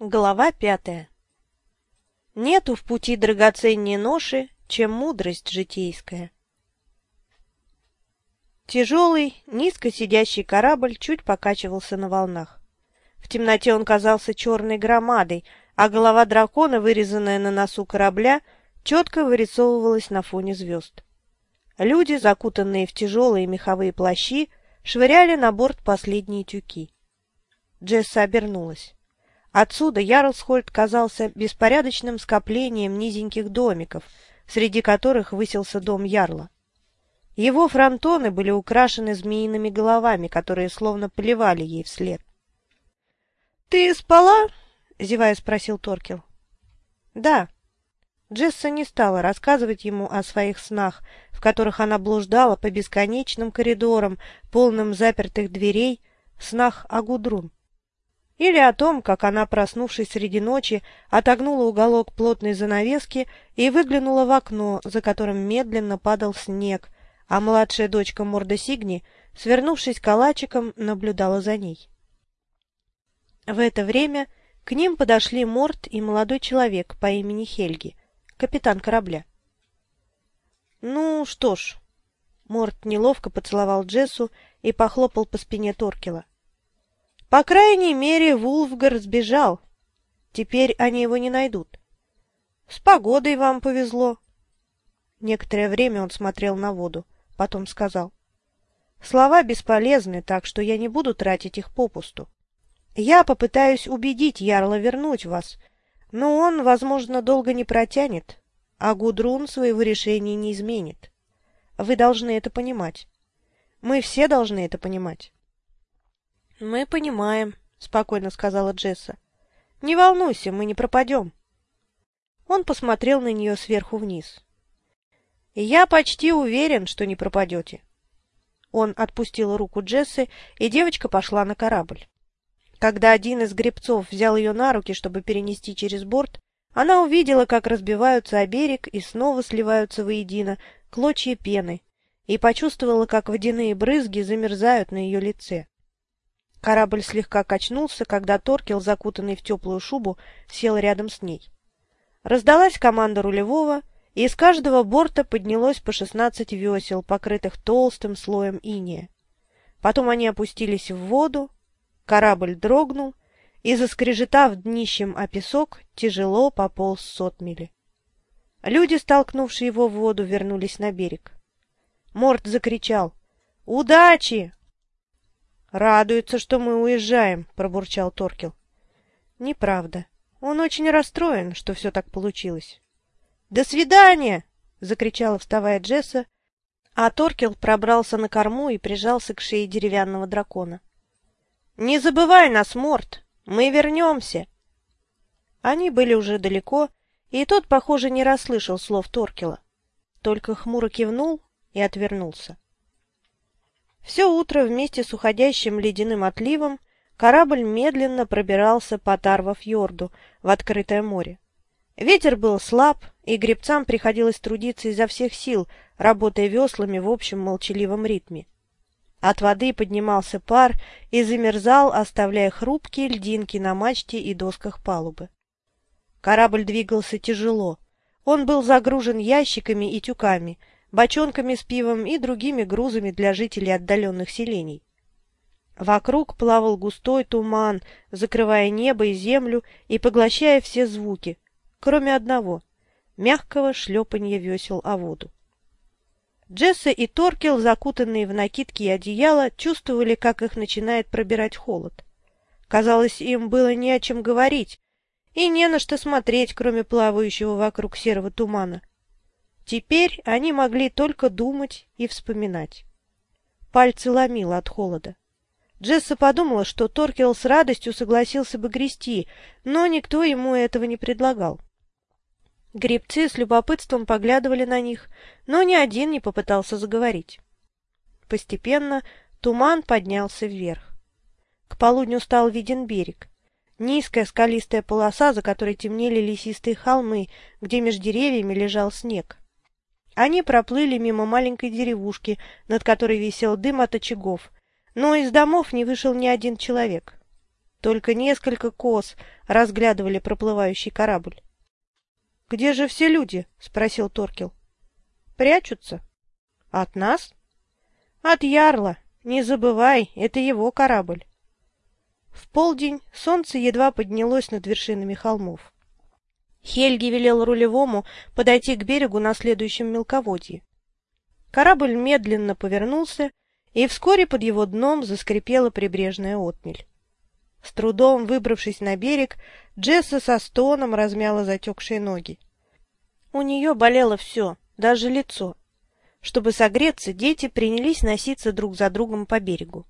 Глава пятая Нету в пути драгоценнее ноши, чем мудрость житейская. Тяжелый, низко сидящий корабль чуть покачивался на волнах. В темноте он казался черной громадой, а голова дракона, вырезанная на носу корабля, четко вырисовывалась на фоне звезд. Люди, закутанные в тяжелые меховые плащи, швыряли на борт последние тюки. Джесса обернулась. Отсюда Ярлсхольд казался беспорядочным скоплением низеньких домиков, среди которых высился дом Ярла. Его фронтоны были украшены змеиными головами, которые словно поливали ей вслед. — Ты спала? — зевая спросил Торкел. — Да. Джесса не стала рассказывать ему о своих снах, в которых она блуждала по бесконечным коридорам, полным запертых дверей, снах о Гудрун. Или о том, как она, проснувшись среди ночи, отогнула уголок плотной занавески и выглянула в окно, за которым медленно падал снег, а младшая дочка Морда Сигни, свернувшись калачиком, наблюдала за ней. В это время к ним подошли Морд и молодой человек по имени Хельги, капитан корабля. «Ну что ж...» Морд неловко поцеловал Джессу и похлопал по спине Торкела. По крайней мере, Вулфгар сбежал. Теперь они его не найдут. С погодой вам повезло. Некоторое время он смотрел на воду, потом сказал. Слова бесполезны, так что я не буду тратить их попусту. Я попытаюсь убедить Ярла вернуть вас, но он, возможно, долго не протянет, а Гудрун своего решения не изменит. Вы должны это понимать. Мы все должны это понимать. «Мы понимаем», — спокойно сказала Джесса. «Не волнуйся, мы не пропадем». Он посмотрел на нее сверху вниз. «Я почти уверен, что не пропадете». Он отпустил руку Джессы, и девочка пошла на корабль. Когда один из гребцов взял ее на руки, чтобы перенести через борт, она увидела, как разбиваются о берег и снова сливаются воедино клочья пены, и почувствовала, как водяные брызги замерзают на ее лице. Корабль слегка качнулся, когда Торкел, закутанный в теплую шубу, сел рядом с ней. Раздалась команда рулевого, и из каждого борта поднялось по шестнадцать весел, покрытых толстым слоем иния. Потом они опустились в воду, корабль дрогнул, и, заскрежетав днищем о песок, тяжело пополз сотмели. Люди, столкнувшие его в воду, вернулись на берег. Морд закричал «Удачи! Радуется, что мы уезжаем, пробурчал Торкел. Неправда. Он очень расстроен, что все так получилось. До свидания! закричала, вставая Джесса, а Торкел пробрался на корму и прижался к шее деревянного дракона. Не забывай нас, Морт, мы вернемся. Они были уже далеко, и тот, похоже, не расслышал слов Торкела, только хмуро кивнул и отвернулся. Все утро вместе с уходящим ледяным отливом корабль медленно пробирался по Тарва-фьорду в открытое море. Ветер был слаб, и гребцам приходилось трудиться изо всех сил, работая веслами в общем молчаливом ритме. От воды поднимался пар и замерзал, оставляя хрупкие льдинки на мачте и досках палубы. Корабль двигался тяжело. Он был загружен ящиками и тюками, бочонками с пивом и другими грузами для жителей отдаленных селений. Вокруг плавал густой туман, закрывая небо и землю и поглощая все звуки, кроме одного — мягкого шлепанья весел о воду. Джесса и Торкел, закутанные в накидки и одеяло, чувствовали, как их начинает пробирать холод. Казалось, им было не о чем говорить и не на что смотреть, кроме плавающего вокруг серого тумана. Теперь они могли только думать и вспоминать. Пальцы ломило от холода. Джесса подумала, что Торкел с радостью согласился бы грести, но никто ему этого не предлагал. Гребцы с любопытством поглядывали на них, но ни один не попытался заговорить. Постепенно туман поднялся вверх. К полудню стал виден берег. Низкая скалистая полоса, за которой темнели лесистые холмы, где между деревьями лежал снег. Они проплыли мимо маленькой деревушки, над которой висел дым от очагов, но из домов не вышел ни один человек. Только несколько коз разглядывали проплывающий корабль. — Где же все люди? — спросил Торкел. — Прячутся. — От нас? — От Ярла. Не забывай, это его корабль. В полдень солнце едва поднялось над вершинами холмов. Хельги велел рулевому подойти к берегу на следующем мелководье. Корабль медленно повернулся, и вскоре под его дном заскрипела прибрежная отмель. С трудом выбравшись на берег, Джесса со стоном размяла затекшие ноги. У нее болело все, даже лицо. Чтобы согреться, дети принялись носиться друг за другом по берегу.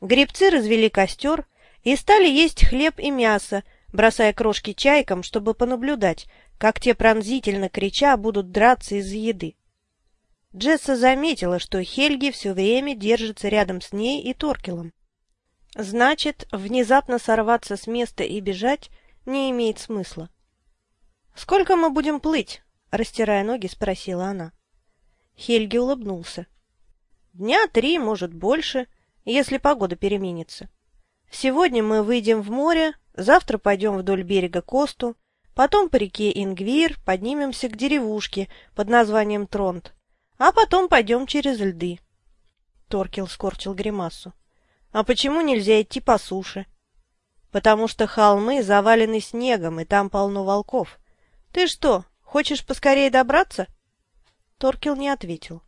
Гребцы развели костер и стали есть хлеб и мясо, бросая крошки чайкам, чтобы понаблюдать, как те пронзительно крича будут драться из-за еды. Джесса заметила, что Хельги все время держится рядом с ней и Торкелом. Значит, внезапно сорваться с места и бежать не имеет смысла. «Сколько мы будем плыть?» — растирая ноги, спросила она. Хельги улыбнулся. «Дня три, может, больше, если погода переменится. Сегодня мы выйдем в море, завтра пойдем вдоль берега Косту, потом по реке Ингвир поднимемся к деревушке под названием Тронт, а потом пойдем через льды». Торкел скорчил гримасу. А почему нельзя идти по суше? Потому что холмы завалены снегом, и там полно волков. Ты что, хочешь поскорее добраться? Торкел не ответил.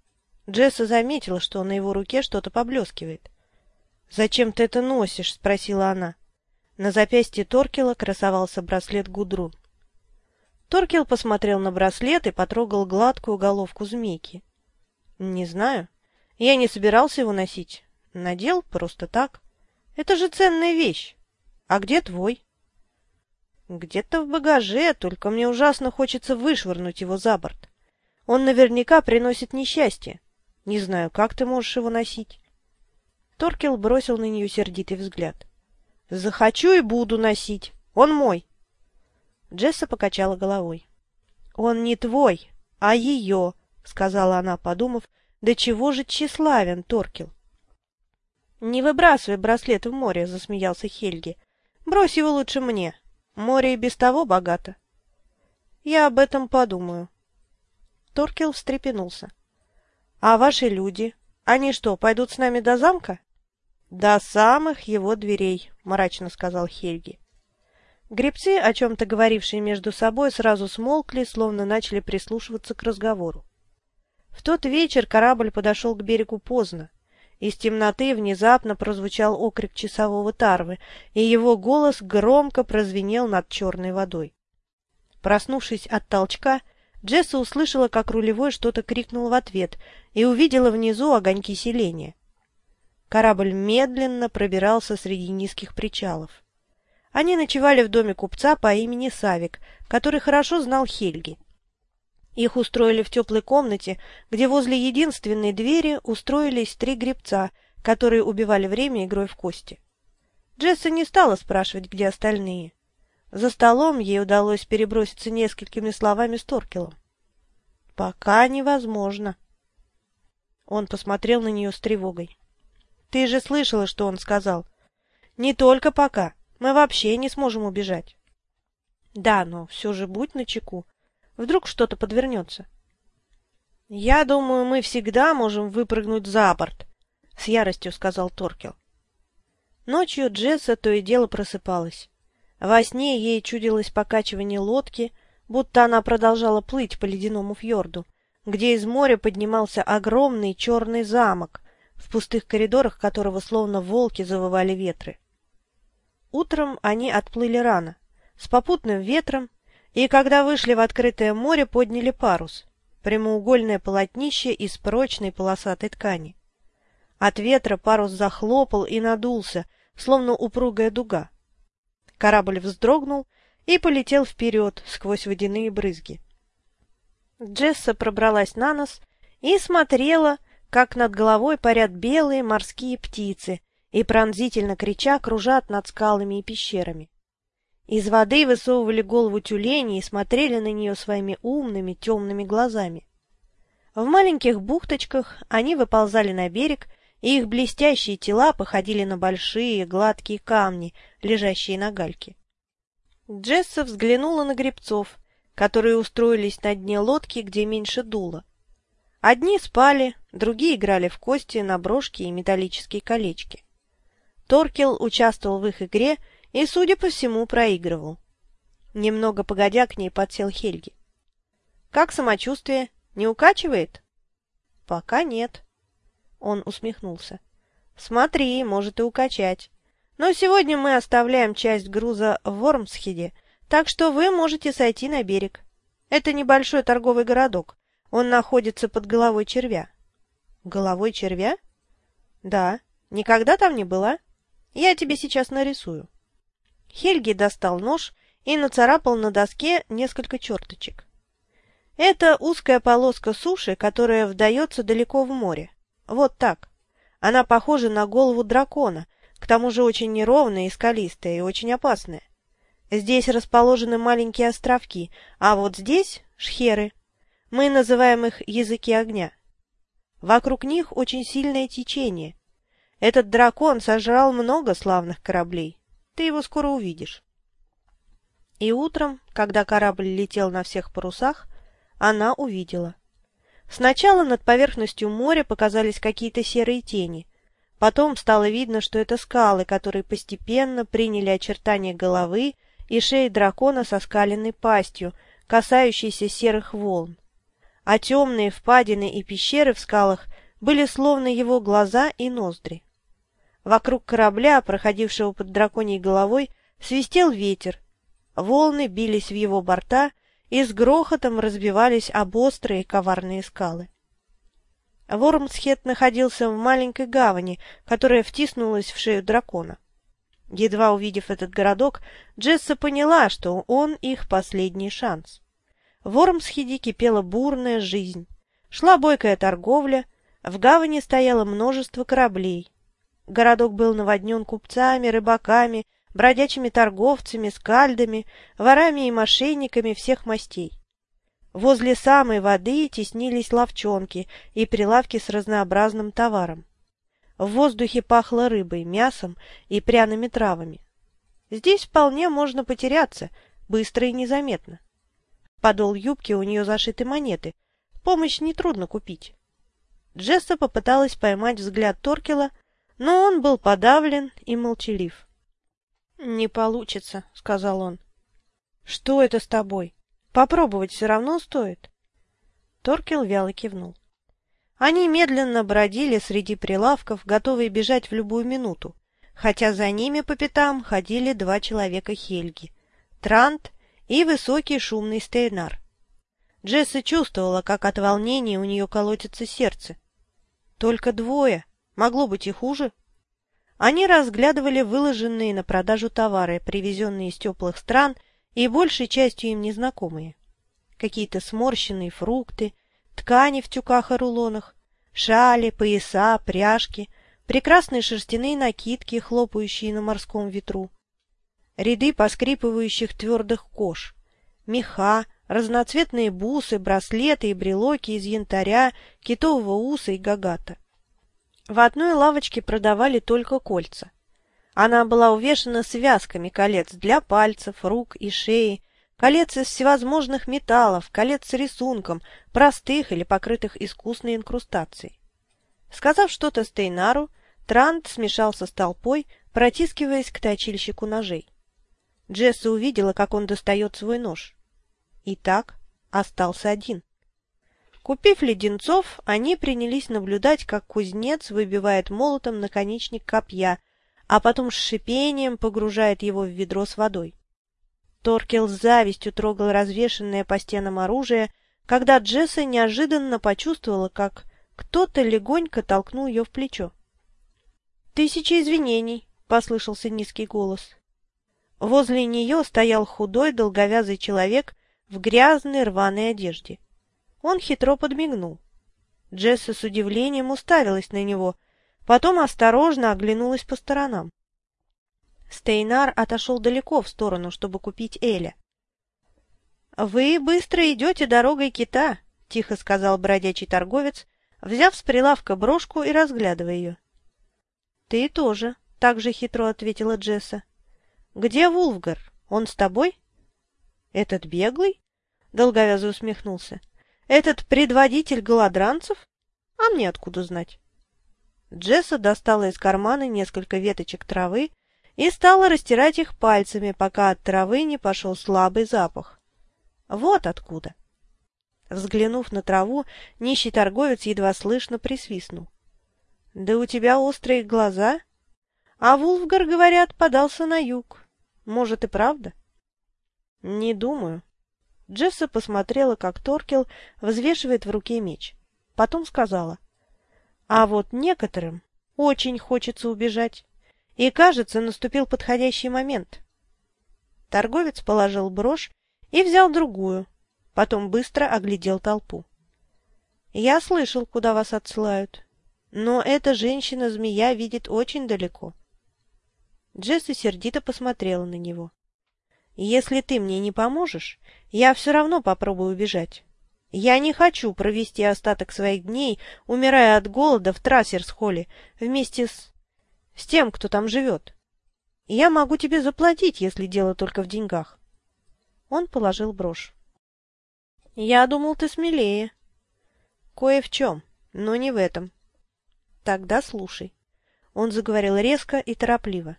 Джесса заметила, что на его руке что-то поблескивает. «Зачем ты это носишь?» — спросила она. На запястье Торкела красовался браслет Гудрун. Торкел посмотрел на браслет и потрогал гладкую головку змейки. «Не знаю. Я не собирался его носить. Надел просто так. Это же ценная вещь. А где твой? Где-то в багаже, только мне ужасно хочется вышвырнуть его за борт. Он наверняка приносит несчастье. Не знаю, как ты можешь его носить. Торкел бросил на нее сердитый взгляд. Захочу и буду носить. Он мой. Джесса покачала головой. Он не твой, а ее, сказала она, подумав, до чего же тщеславен Торкел. «Не выбрасывай браслет в море», — засмеялся Хельги. «Брось его лучше мне. Море и без того богато». «Я об этом подумаю». Торкел встрепенулся. «А ваши люди? Они что, пойдут с нами до замка?» «До самых его дверей», — мрачно сказал Хельги. Гребцы, о чем-то говорившие между собой, сразу смолкли, словно начали прислушиваться к разговору. В тот вечер корабль подошел к берегу поздно. Из темноты внезапно прозвучал окрик часового Тарвы, и его голос громко прозвенел над черной водой. Проснувшись от толчка, Джесса услышала, как рулевой что-то крикнул в ответ, и увидела внизу огоньки селения. Корабль медленно пробирался среди низких причалов. Они ночевали в доме купца по имени Савик, который хорошо знал Хельги. Их устроили в теплой комнате, где возле единственной двери устроились три гребца, которые убивали время игрой в кости. Джесса не стала спрашивать, где остальные. За столом ей удалось переброситься несколькими словами с Торкелом. «Пока невозможно». Он посмотрел на нее с тревогой. «Ты же слышала, что он сказал. Не только пока. Мы вообще не сможем убежать». «Да, но все же будь начеку. Вдруг что-то подвернется. — Я думаю, мы всегда можем выпрыгнуть за борт, — с яростью сказал Торкел. Ночью Джесса то и дело просыпалась. Во сне ей чудилось покачивание лодки, будто она продолжала плыть по ледяному фьорду, где из моря поднимался огромный черный замок, в пустых коридорах которого словно волки завывали ветры. Утром они отплыли рано, с попутным ветром и когда вышли в открытое море, подняли парус, прямоугольное полотнище из прочной полосатой ткани. От ветра парус захлопал и надулся, словно упругая дуга. Корабль вздрогнул и полетел вперед сквозь водяные брызги. Джесса пробралась на нос и смотрела, как над головой парят белые морские птицы и пронзительно крича кружат над скалами и пещерами. Из воды высовывали голову тюлени и смотрели на нее своими умными темными глазами. В маленьких бухточках они выползали на берег и их блестящие тела походили на большие гладкие камни, лежащие на гальке. Джесса взглянула на гребцов, которые устроились на дне лодки, где меньше дуло. Одни спали, другие играли в кости, на брошки и металлические колечки. Торкел участвовал в их игре и, судя по всему, проигрывал. Немного погодя к ней подсел Хельги. — Как самочувствие? Не укачивает? — Пока нет. Он усмехнулся. — Смотри, может и укачать. Но сегодня мы оставляем часть груза в Вормсхеде, так что вы можете сойти на берег. Это небольшой торговый городок. Он находится под головой червя. Головой червя? Да. Никогда там не была? Я тебе сейчас нарисую. Хельги достал нож и нацарапал на доске несколько черточек. Это узкая полоска суши, которая вдается далеко в море. Вот так. Она похожа на голову дракона, к тому же очень неровная и скалистая, и очень опасная. Здесь расположены маленькие островки, а вот здесь — шхеры. Мы называем их языки огня. Вокруг них очень сильное течение. Этот дракон сожрал много славных кораблей. Ты его скоро увидишь. И утром, когда корабль летел на всех парусах, она увидела. Сначала над поверхностью моря показались какие-то серые тени, Потом стало видно, что это скалы, которые постепенно приняли очертания головы и шеи дракона со скаленной пастью, касающейся серых волн. А темные впадины и пещеры в скалах были словно его глаза и ноздри. Вокруг корабля, проходившего под драконьей головой, свистел ветер. Волны бились в его борта и с грохотом разбивались об острые коварные скалы. Вормсхед находился в маленькой гавани, которая втиснулась в шею дракона. Едва увидев этот городок, Джесса поняла, что он их последний шанс. В Вормсхеде кипела бурная жизнь. Шла бойкая торговля, в гавани стояло множество кораблей. Городок был наводнен купцами, рыбаками, бродячими торговцами, скальдами, ворами и мошенниками всех мастей. Возле самой воды теснились ловчонки и прилавки с разнообразным товаром. В воздухе пахло рыбой, мясом и пряными травами. Здесь вполне можно потеряться, быстро и незаметно. Подол юбки у нее зашиты монеты. Помощь нетрудно купить. Джесса попыталась поймать взгляд Торкела, но он был подавлен и молчалив. — Не получится, — сказал он. — Что это с тобой? Попробовать все равно стоит. Торкел вяло кивнул. Они медленно бродили среди прилавков, готовые бежать в любую минуту, хотя за ними по пятам ходили два человека Хельги — Трант и высокий шумный Стейнар. Джесса чувствовала, как от волнения у нее колотится сердце. Только двое. Могло быть и хуже. Они разглядывали выложенные на продажу товары, привезенные из теплых стран и большей частью им незнакомые. Какие-то сморщенные фрукты, ткани в тюках и рулонах, шали, пояса, пряжки, прекрасные шерстяные накидки, хлопающие на морском ветру, ряды поскрипывающих твердых кож, меха, разноцветные бусы, браслеты и брелоки из янтаря, китового уса и гагата. В одной лавочке продавали только кольца. Она была увешана связками колец для пальцев, рук и шеи, колец из всевозможных металлов, колец с рисунком, простых или покрытых искусной инкрустацией. Сказав что-то Стейнару, Трант смешался с толпой, протискиваясь к точильщику ножей. Джесса увидела, как он достает свой нож. И так остался один. Купив леденцов, они принялись наблюдать, как кузнец выбивает молотом наконечник копья — а потом с шипением погружает его в ведро с водой. Торкел с завистью трогал развешенное по стенам оружие, когда Джесса неожиданно почувствовала, как кто-то легонько толкнул ее в плечо. «Тысяча извинений!» — послышался низкий голос. Возле нее стоял худой долговязый человек в грязной рваной одежде. Он хитро подмигнул. Джесса с удивлением уставилась на него, Потом осторожно оглянулась по сторонам. Стейнар отошел далеко в сторону, чтобы купить Эля. — Вы быстро идете дорогой кита, — тихо сказал бродячий торговец, взяв с прилавка брошку и разглядывая ее. Ты тоже, — так же хитро ответила Джесса. Где Вулфгар? Он с тобой? Этот беглый? Долговязый усмехнулся. Этот предводитель голодранцев? А мне откуда знать? Джесса достала из кармана несколько веточек травы и стала растирать их пальцами, пока от травы не пошел слабый запах. Вот откуда. Взглянув на траву, нищий торговец едва слышно присвистнул. — Да у тебя острые глаза. А Вулфгар, говорят, подался на юг. Может, и правда? — Не думаю. Джесса посмотрела, как Торкел взвешивает в руке меч. Потом сказала. — А вот некоторым очень хочется убежать. И, кажется, наступил подходящий момент. Торговец положил брошь и взял другую, потом быстро оглядел толпу. «Я слышал, куда вас отсылают, но эта женщина-змея видит очень далеко». Джесси сердито посмотрела на него. «Если ты мне не поможешь, я все равно попробую убежать. Я не хочу провести остаток своих дней, умирая от голода в Трассерс-холле вместе с... с тем, кто там живет. Я могу тебе заплатить, если дело только в деньгах». Он положил брошь. Я думал, ты смелее. Кое в чем, но не в этом. Тогда слушай. Он заговорил резко и торопливо.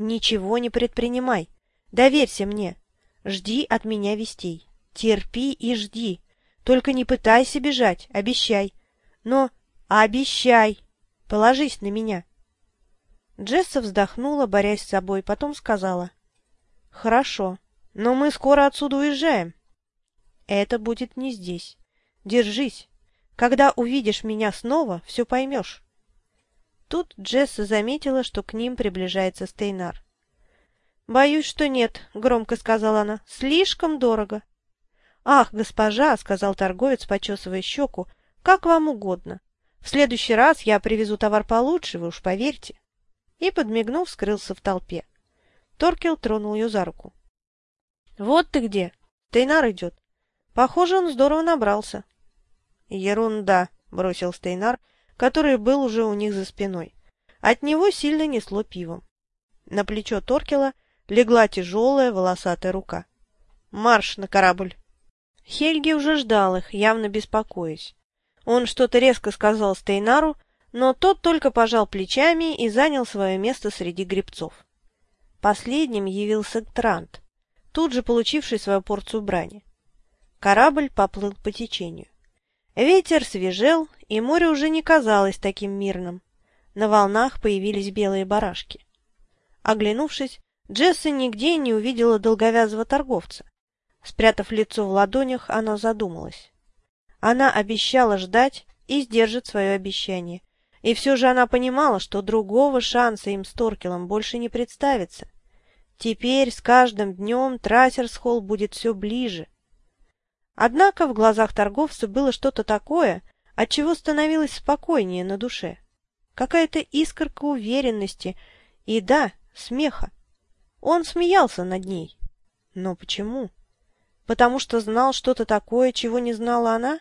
Ничего не предпринимай. Доверься мне. Жди от меня вестей. Терпи и жди. Только не пытайся бежать, обещай. Но обещай. Положись на меня. Джесса вздохнула, борясь с собой, потом сказала. Хорошо, но мы скоро отсюда уезжаем. Это будет не здесь. Держись. Когда увидишь меня снова, все поймешь. Тут Джесса заметила, что к ним приближается Стейнар. «Боюсь, что нет», — громко сказала она. «Слишком дорого». «Ах, госпожа», — сказал торговец, почесывая щеку, — «как вам угодно. В следующий раз я привезу товар получше, вы уж поверьте». И, подмигнув, скрылся в толпе. Торкел тронул ее за руку. «Вот ты где! Стейнар идет. Похоже, он здорово набрался. Ерунда, бросил Стейнар, который был уже у них за спиной. От него сильно несло пивом. На плечо Торкела легла тяжелая волосатая рука. «Марш на корабль!» Хельги уже ждал их, явно беспокоясь. Он что-то резко сказал Стейнару, но тот только пожал плечами и занял свое место среди гребцов. Последним явился Трант, тут же получивший свою порцию брани. Корабль поплыл по течению. Ветер свежел, и море уже не казалось таким мирным. На волнах появились белые барашки. Оглянувшись, Джесса нигде не увидела долговязого торговца. Спрятав лицо в ладонях, она задумалась. Она обещала ждать и сдержит свое обещание. И все же она понимала, что другого шанса им с Торкелом больше не представится. Теперь с каждым днем Трассерсхолл будет все ближе. Однако в глазах торговца было что-то такое, от чего становилось спокойнее на душе. Какая-то искорка уверенности и, да, смеха. Он смеялся над ней. Но почему? Потому что знал что-то такое, чего не знала она?